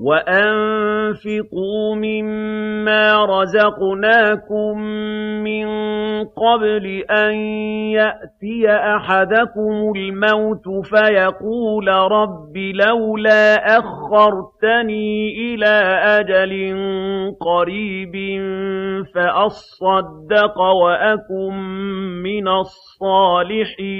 وَأَنفِقُوا مِمَّا رَزَقْنَاكُم مِّن قَبْلِ أَن يَأْتِيَ أَحَدَكُمُ الْمَوْتُ فَيَقُولَ رَبِّ لَوْلَا أَخَّرْتَنِي إِلَىٰ أَجَلٍ قَرِيبٍ فَأَصَّدَّقَ وَأَكُن مِّنَ الصَّالِحِينَ